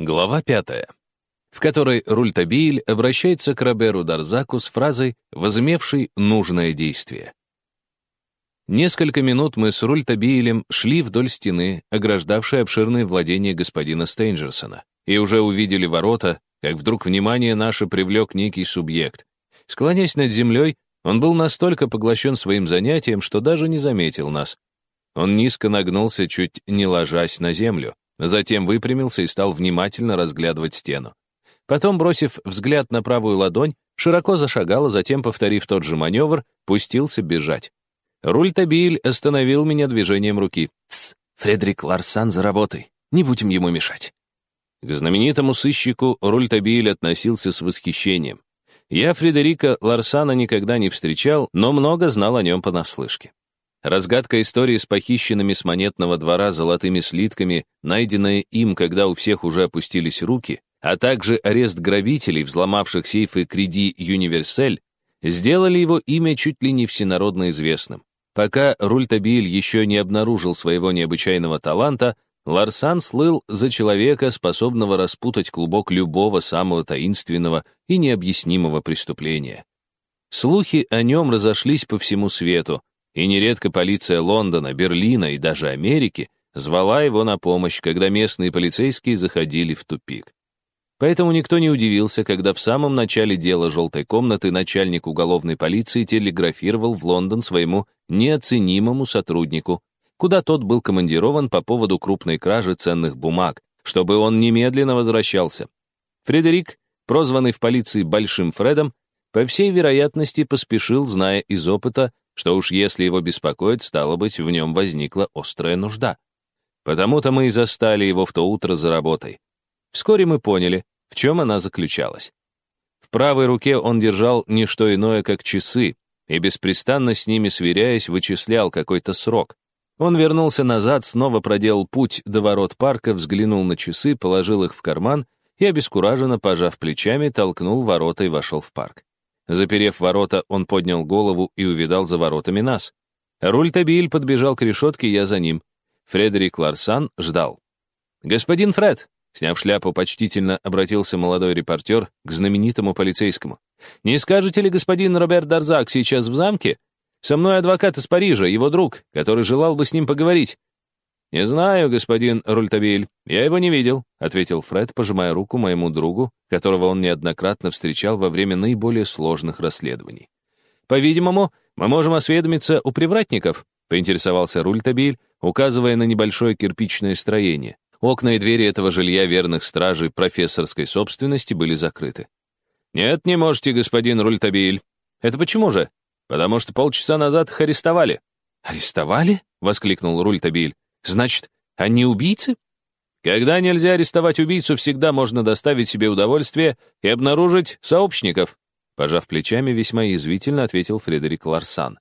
Глава пятая, в которой Рультабиль обращается к Роберу Дарзаку с фразой, возымевшей нужное действие. Несколько минут мы с Рультабилем шли вдоль стены, ограждавшей обширные владения господина Стейнджерсона, и уже увидели ворота, как вдруг внимание наше привлек некий субъект. Склонясь над землей, он был настолько поглощен своим занятием, что даже не заметил нас. Он низко нагнулся, чуть не ложась на землю. Затем выпрямился и стал внимательно разглядывать стену. Потом, бросив взгляд на правую ладонь, широко зашагал, а затем, повторив тот же маневр, пустился бежать. Рультабиль остановил меня движением руки. «Тсс, Фредерик Ларсан за работой. Не будем ему мешать». К знаменитому сыщику Рультабиль относился с восхищением. Я Фредерика Ларсана никогда не встречал, но много знал о нем понаслышке. Разгадка истории с похищенными с монетного двора золотыми слитками, найденная им, когда у всех уже опустились руки, а также арест грабителей, взломавших сейфы Креди Юниверсель, сделали его имя чуть ли не всенародно известным. Пока Рультабиль еще не обнаружил своего необычайного таланта, Ларсан слыл за человека, способного распутать клубок любого самого таинственного и необъяснимого преступления. Слухи о нем разошлись по всему свету, и нередко полиция Лондона, Берлина и даже Америки звала его на помощь, когда местные полицейские заходили в тупик. Поэтому никто не удивился, когда в самом начале дела «желтой комнаты» начальник уголовной полиции телеграфировал в Лондон своему неоценимому сотруднику, куда тот был командирован по поводу крупной кражи ценных бумаг, чтобы он немедленно возвращался. Фредерик, прозванный в полиции Большим Фредом, по всей вероятности поспешил, зная из опыта, что уж если его беспокоит, стало быть, в нем возникла острая нужда. Потому-то мы и застали его в то утро за работой. Вскоре мы поняли, в чем она заключалась. В правой руке он держал не что иное, как часы, и беспрестанно с ними сверяясь, вычислял какой-то срок. Он вернулся назад, снова проделал путь до ворот парка, взглянул на часы, положил их в карман и, обескураженно пожав плечами, толкнул ворота и вошел в парк. Заперев ворота, он поднял голову и увидал за воротами нас. Рультабиль подбежал к решетке, я за ним. Фредерик Ларсан ждал. «Господин Фред!» Сняв шляпу, почтительно обратился молодой репортер к знаменитому полицейскому. «Не скажете ли, господин Роберт Дарзак сейчас в замке? Со мной адвокат из Парижа, его друг, который желал бы с ним поговорить. «Не знаю, господин Рультабиль, я его не видел», — ответил Фред, пожимая руку моему другу, которого он неоднократно встречал во время наиболее сложных расследований. «По-видимому, мы можем осведомиться у привратников», — поинтересовался Рультабиль, указывая на небольшое кирпичное строение. Окна и двери этого жилья верных стражей профессорской собственности были закрыты. «Нет, не можете, господин Рультабиль». «Это почему же?» «Потому что полчаса назад их арестовали». «Арестовали?» — воскликнул Рультабиль. Значит, они убийцы? Когда нельзя арестовать убийцу, всегда можно доставить себе удовольствие и обнаружить сообщников. Пожав плечами, весьма язвительно ответил Фредерик Ларсан.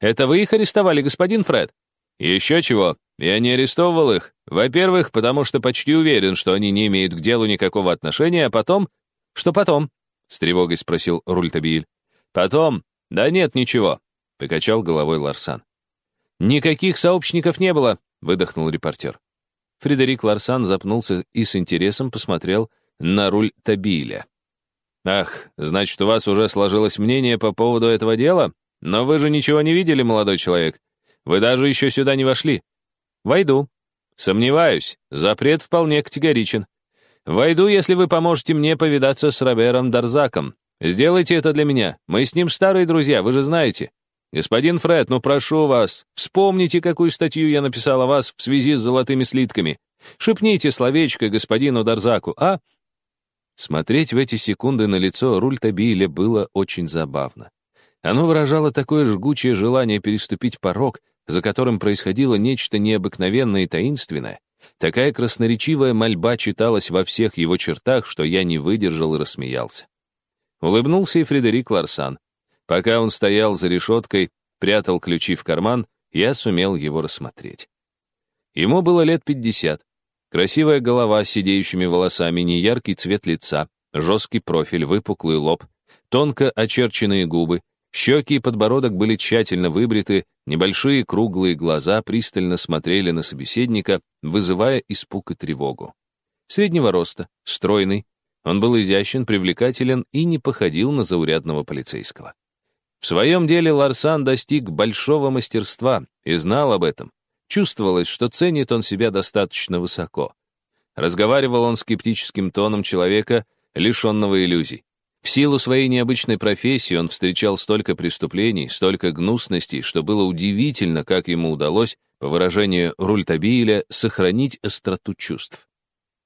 «Это вы их арестовали, господин Фред?» «Еще чего. Я не арестовывал их. Во-первых, потому что почти уверен, что они не имеют к делу никакого отношения, а потом...» «Что потом?» — с тревогой спросил Рультабиль. «Потом? Да нет, ничего», — покачал головой Ларсан. «Никаких сообщников не было. — выдохнул репортер. Фредерик Ларсан запнулся и с интересом посмотрел на руль Табиля. «Ах, значит, у вас уже сложилось мнение по поводу этого дела? Но вы же ничего не видели, молодой человек. Вы даже еще сюда не вошли. Войду. Сомневаюсь, запрет вполне категоричен. Войду, если вы поможете мне повидаться с Робером Дарзаком. Сделайте это для меня. Мы с ним старые друзья, вы же знаете. «Господин Фред, ну прошу вас, вспомните, какую статью я написал о вас в связи с золотыми слитками. Шепните словечко господину Дарзаку, а?» Смотреть в эти секунды на лицо Рультабиля было очень забавно. Оно выражало такое жгучее желание переступить порог, за которым происходило нечто необыкновенное и таинственное. Такая красноречивая мольба читалась во всех его чертах, что я не выдержал и рассмеялся. Улыбнулся и Фредерик Ларсан. Пока он стоял за решеткой, прятал ключи в карман, я сумел его рассмотреть. Ему было лет пятьдесят. Красивая голова с сидеющими волосами, неяркий цвет лица, жесткий профиль, выпуклый лоб, тонко очерченные губы, щеки и подбородок были тщательно выбриты, небольшие круглые глаза пристально смотрели на собеседника, вызывая испуг и тревогу. среднего роста, стройный. Он был изящен, привлекателен и не походил на заурядного полицейского. В своем деле Ларсан достиг большого мастерства и знал об этом. Чувствовалось, что ценит он себя достаточно высоко. Разговаривал он скептическим тоном человека, лишенного иллюзий. В силу своей необычной профессии он встречал столько преступлений, столько гнусностей, что было удивительно, как ему удалось, по выражению Рультабиеля, сохранить остроту чувств.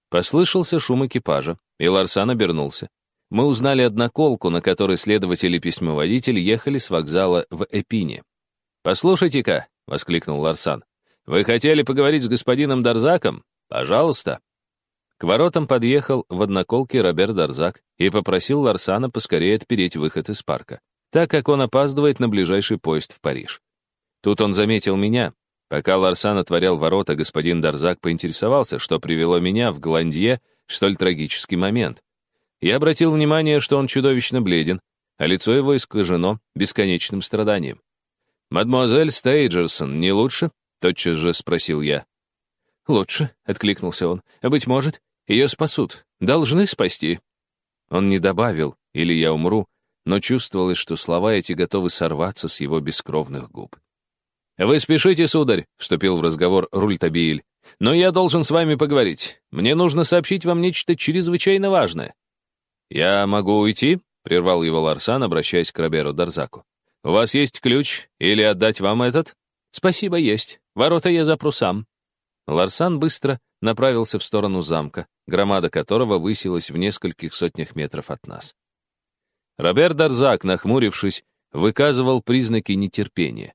Послышался шум экипажа, и Ларсан обернулся. Мы узнали одноколку, на которой следователь и письмоводитель ехали с вокзала в Эпине. «Послушайте-ка», — воскликнул Ларсан, — «вы хотели поговорить с господином Дарзаком? Пожалуйста». К воротам подъехал в одноколке Роберт Дарзак и попросил Ларсана поскорее отпереть выход из парка, так как он опаздывает на ближайший поезд в Париж. Тут он заметил меня. Пока Ларсан отворял ворота, господин Дарзак поинтересовался, что привело меня в Гландье в столь трагический момент. Я обратил внимание, что он чудовищно бледен, а лицо его искажено бесконечным страданием. «Мадемуазель Стейджерсон не лучше?» — тотчас же спросил я. «Лучше», — откликнулся он. «А быть может, ее спасут. Должны спасти». Он не добавил, или я умру, но чувствовалось, что слова эти готовы сорваться с его бескровных губ. «Вы спешите, сударь», — вступил в разговор Рультабиль. «Но я должен с вами поговорить. Мне нужно сообщить вам нечто чрезвычайно важное». «Я могу уйти?» — прервал его Ларсан, обращаясь к Роберу Дарзаку. «У вас есть ключ? Или отдать вам этот?» «Спасибо, есть. Ворота я запру сам». Ларсан быстро направился в сторону замка, громада которого высилась в нескольких сотнях метров от нас. Роберт Дарзак, нахмурившись, выказывал признаки нетерпения.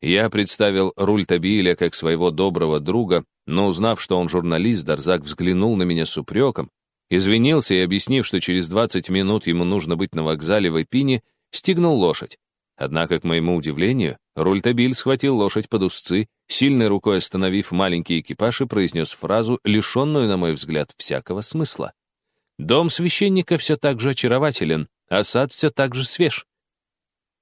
Я представил руль Табиля как своего доброго друга, но узнав, что он журналист, Дарзак взглянул на меня с упреком, извинился и, объяснив, что через 20 минут ему нужно быть на вокзале в Эпине, стегнул лошадь. Однако, к моему удивлению, Рультабиль схватил лошадь под узцы, сильной рукой остановив маленький экипаж и произнес фразу, лишенную, на мой взгляд, всякого смысла. «Дом священника все так же очарователен, а сад все так же свеж».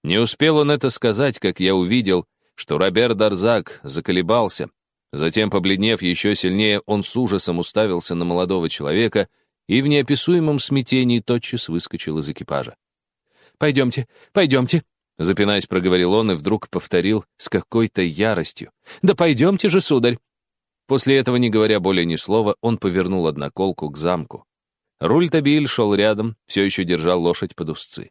Не успел он это сказать, как я увидел, что Роберт Дарзак заколебался. Затем, побледнев еще сильнее, он с ужасом уставился на молодого человека и в неописуемом смятении тотчас выскочил из экипажа. «Пойдемте, пойдемте», Запинаясь, проговорил он и вдруг повторил с какой-то яростью. «Да пойдемте же, сударь!» После этого, не говоря более ни слова, он повернул одноколку к замку. Руль-табиль шел рядом, все еще держал лошадь под узцы.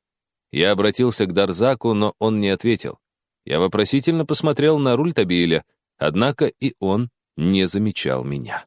Я обратился к Дарзаку, но он не ответил. Я вопросительно посмотрел на руль-табиля, однако и он не замечал меня.